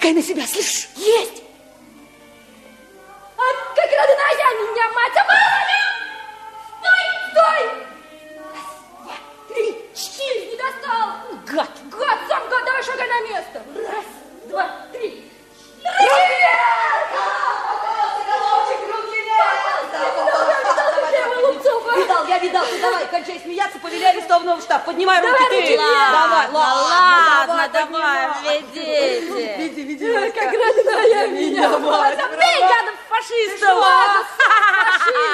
отвлекай на себя, слышишь? Есть! А как родная меня, мать, а Стой, стой! Раз, два, три, четыре, не достал! Гад! Гад, сам гад, давай шагай на место! Раз, два, три! Видал, я видал. Ты давай, кончай смеяться, арестованного в штаб. Поднимай руки, Давай, ты. руки вверх. Давай, Ладно, давай, ведите. Веди, веди. Как родная меня, мать! Ты рядом фашистов.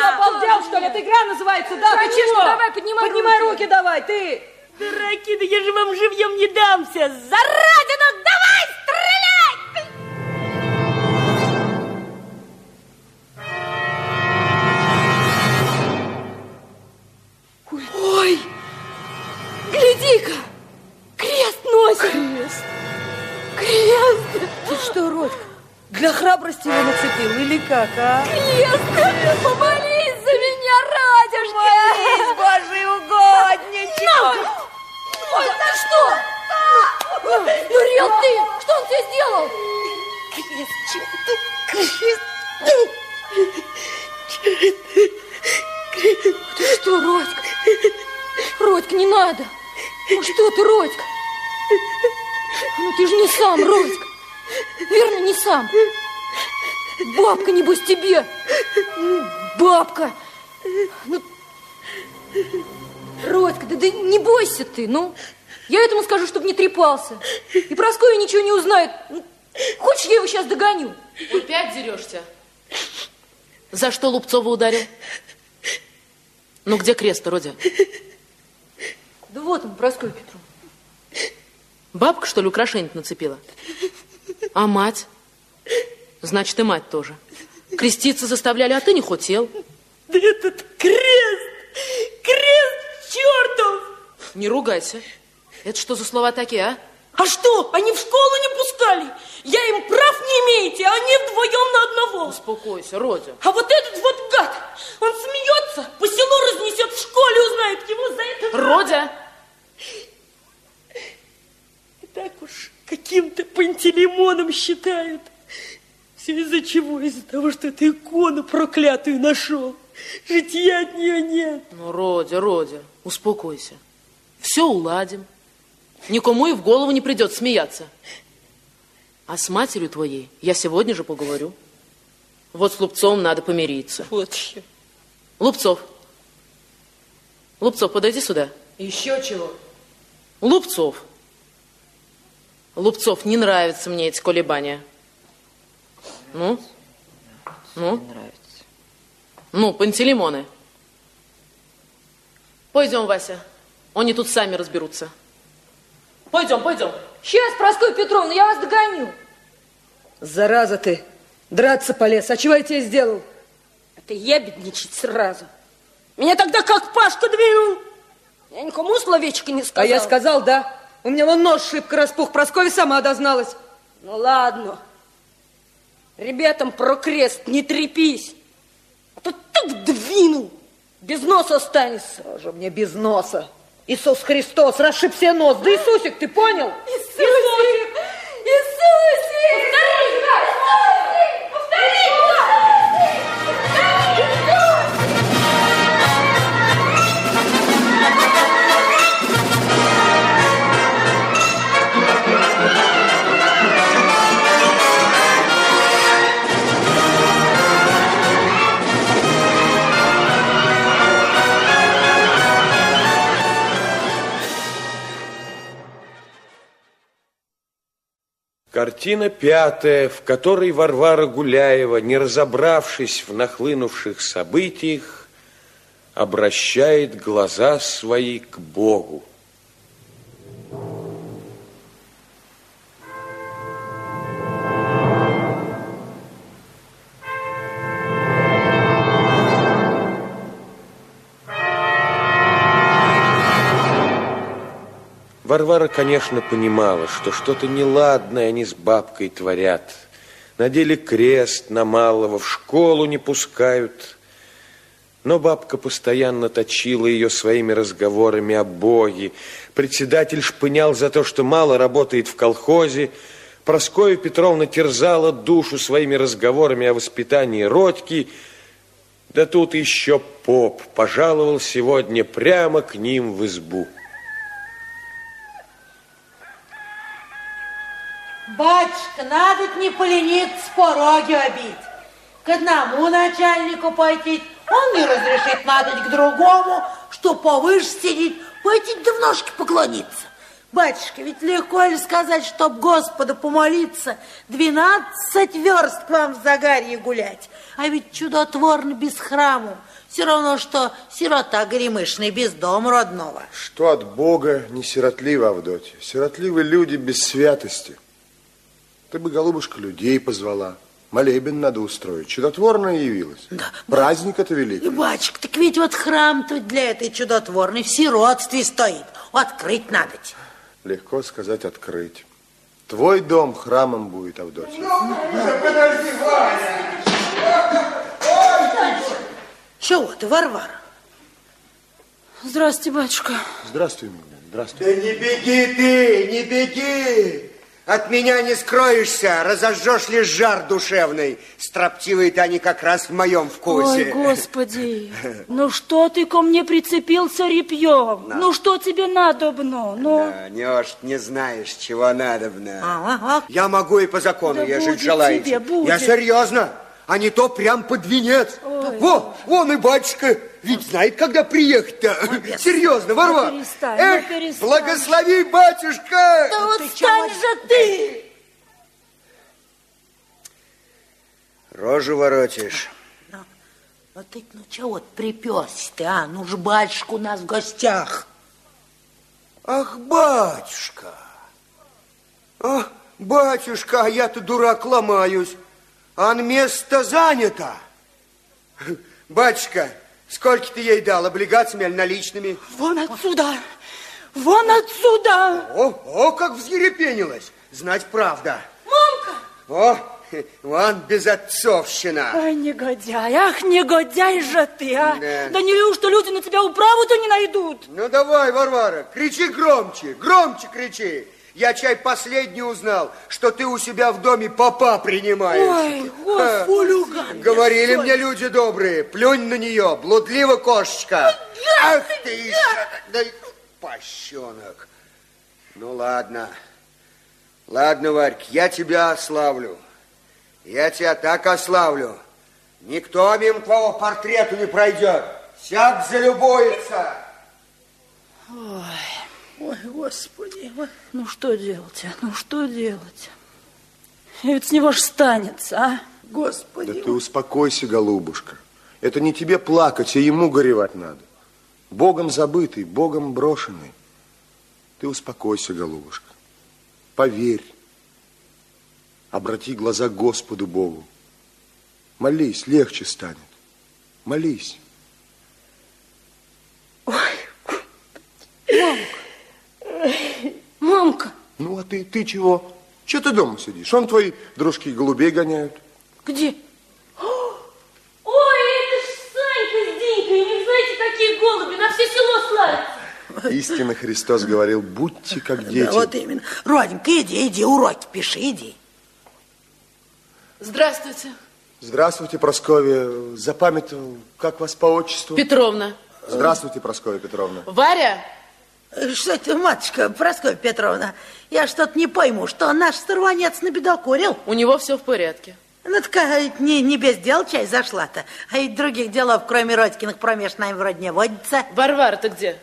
Обалдел, что ли? Это игра называется, да? Ты чего? давай, поднимай Поднимай руки. руки давай, ты. Дураки, да я же вам живьем не дамся. За крест. Крест. Крест, Ты что, Родька, для храбрости его нацепил или как, а? крест, помолись за меня, радюшка. Божий угодничек! Ой, да что? Дурел ты, что он тебе сделал? Крест, ты? Крест. Ты что, Родька? Родька, не надо. Ну что ты, Родька? Ты же не сам, Родька. Верно, не сам. Бабка, небось, тебе. Бабка. Ну, Родька, да, да не бойся ты, ну. Я этому скажу, чтобы не трепался. И Прасковья ничего не узнает. Ну, Хочешь, я его сейчас догоню? Опять дерешься? За что Лупцова ударил? Ну, где крест, Родя? Да вот он, Прасковья Петровна. Бабка, что ли, украшение нацепила? А мать? Значит, и мать тоже. Креститься заставляли, а ты не хотел. Да этот крест, крест чертов! Не ругайся. Это что за слова такие, а? А что, они в школу не пускали? Я им прав не имеете, а они вдвоем на одного. Успокойся, Родя. А вот этот вот гад, он смеется, по селу разнесет, в школе узнают его за это. Родя! Так уж каким-то пантелеймоном считают. Все из-за чего? Из-за того, что ты икону проклятую нашел. Житья от нее нет. Ну, Родя, Родя, успокойся. Все уладим. Никому и в голову не придет смеяться. А с матерью твоей я сегодня же поговорю. Вот с Лупцовым надо помириться. Вот еще. Лупцов. Лупцов, подойди сюда. Еще чего? Лупцов. Лупцов, не нравятся мне эти колебания. Ну? Ну? Нравится. Ну, Пантелеймоны. Пойдем, Вася. Они тут сами разберутся. Пойдем, пойдем. Сейчас, Прасковья Петровна, я вас догоню. Зараза ты. Драться полез. А чего я тебе сделал? Это ябедничать сразу. Меня тогда как Пашка двинул. Я никому словечко не сказал. А я сказал, да. У меня вон нос шибко распух. Прасковья сама дозналась. Ну ладно. Ребятам про крест не трепись. А то так двинул. Без носа останешься. Тоже мне без носа. Иисус Христос, расшиб себе нос. Да Иисусик, ты понял? Иисусик! Иисусик! Картина пятая, в которой Варвара Гуляева, не разобравшись в нахлынувших событиях, обращает глаза свои к Богу. Варвара, конечно, понимала, что что-то неладное они с бабкой творят. Надели крест на малого, в школу не пускают. Но бабка постоянно точила ее своими разговорами о Боге. Председатель шпынял за то, что мало работает в колхозе. Проскоя Петровна терзала душу своими разговорами о воспитании Родьки, да тут еще поп пожаловал сегодня прямо к ним в избу. Батюшка, надо не полениться пороги обить. К одному начальнику пойти, он не разрешит надо к другому, что повыше сидеть, пойти да в ножки поклониться. Батюшка, ведь легко ли сказать, чтоб Господа помолиться, двенадцать верст к вам в Загарье гулять, а ведь чудотворно без храму, все равно, что сирота горемышный без дома родного. Что от Бога не сиротливо, Авдотья? Сиротливы люди без святости. Ты бы, голубушка, людей позвала. Молебен надо устроить. Чудотворная явилась. Да. Праздник это И, великий. батюшка, так ведь вот храм-то для этой чудотворной в сиротстве стоит. Открыть надо. Легко сказать открыть. Твой дом храмом будет, Авдотья. Чего ты, Варвара? Здравствуйте, батюшка. Здравствуй, милая, здравствуй. Да не беги ты, не беги! От меня не скроешься, разожжешь лишь жар душевный. Строптивые-то они как раз в моем вкусе. Ой, господи, ну что ты ко мне прицепился репьем? Ну что тебе надобно? Ну, Да, неужто не знаешь, чего надобно? Ага, ага. Я могу и по закону, Да ежели желаете. тебе, будет. Я серьезно, а не то прям под венец. Ой. Во, вон и батюшка, ведь знает, когда приехать-то. Молодец. Серьезно, Варвара. Ну, перестань, Эх, ну, перестань. благослови, батюшка. Ну, вот стань же ты! Рожу воротишь. Вот ты, ну чего ты приперся ты, а? Ну ж батюшка у нас в гостях. Ах, батюшка! Ах, батюшка, а я-то дурак ломаюсь. А место занято. Батюшка, сколько ты ей дал, облигациями или наличными? Вон отсюда! Вон отсюда! О, о, как взъерепенилась. Знать правда. Мамка! О, вон безотцовщина. Ай, негодяй, ах, негодяй же ты, а! Да. Да неужто люди на тебя управу-то не найдут? Ну давай, Варвара, кричи громче, громче кричи. Я чай последний узнал, что ты у себя в доме папа принимаешь. Ой, господи! Говорили мне люди добрые, плюнь на нее, блудлива кошечка. Ах ты, да пощенок. Ну ладно, ладно, Варька, я тебя ославлю. Я тебя так ославлю. Никто мимо твоего портрету не пройдет. Всяк залюбуется. Ой, господи. ой. Ну что делать, а? Ну что делать? И ведь с него ж станется, а? Да Господи. ты успокойся, голубушка. Это не тебе плакать, а ему горевать надо. Богом забытый, Богом брошенный. Ты успокойся, голубушка. Поверь. Обрати глаза к Господу Богу. Молись, легче станет. Молись. Мамка, Ну, а ты, ты чего? Чего ты дома сидишь? Он твои дружки голубей гоняют. где? Ой, это ж Санька с Динькой, у них, знаете, такие голуби, на все село славятся. Истинно Христос говорил, будьте как дети. Да, вот именно. Роденька, иди, иди, уроки пиши, иди. Здравствуйте, Здравствуйте, Прасковья. Запамятовал, как вас по отчеству? Петровна. Здравствуйте, Прасковья Петровна. Варя, Что это, матушка Прасковья Петровна? Я что-то не пойму, что наш сорванец набедокурил? у него все в порядке. Ну, так ведь не, не без дел чай зашла-то. А ведь других делов, кроме Родькиных, промеж нами вроде не водится. Варвара, ты где?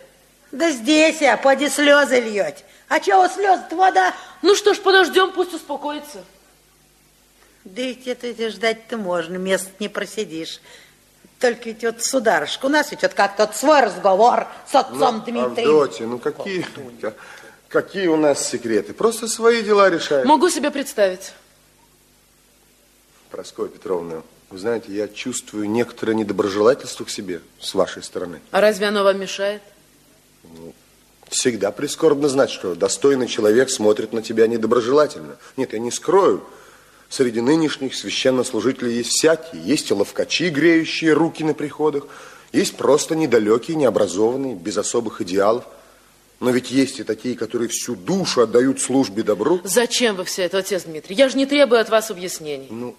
Да здесь я, поди слезы льет. А чего слез-то вода? Ну что ж, подождем, пусть успокоится. Да ведь это, это ждать-то можно, мест не просидишь. Только ведь вот, сударышка, у нас ведь вот как тот свой разговор с отцом Дмитрием. Авдотья, ну какие, ка- какие у нас секреты? Просто свои дела решаем. Могу себе представить. Прасковья Петровна, вы знаете, я чувствую некоторое недоброжелательство к себе с вашей стороны. А разве оно вам мешает? Всегда прискорбно знать, что достойный человек смотрит на тебя недоброжелательно. Нет, я не скрою. Среди нынешних священнослужителей есть всякие. Есть и ловкачи, греющие руки на приходах. Есть просто недалекие, необразованные, без особых идеалов. Но ведь есть и такие, которые всю душу отдают службе добру. Зачем вы все это, отец Дмитрий? Я же не требую от вас объяснений. Ну,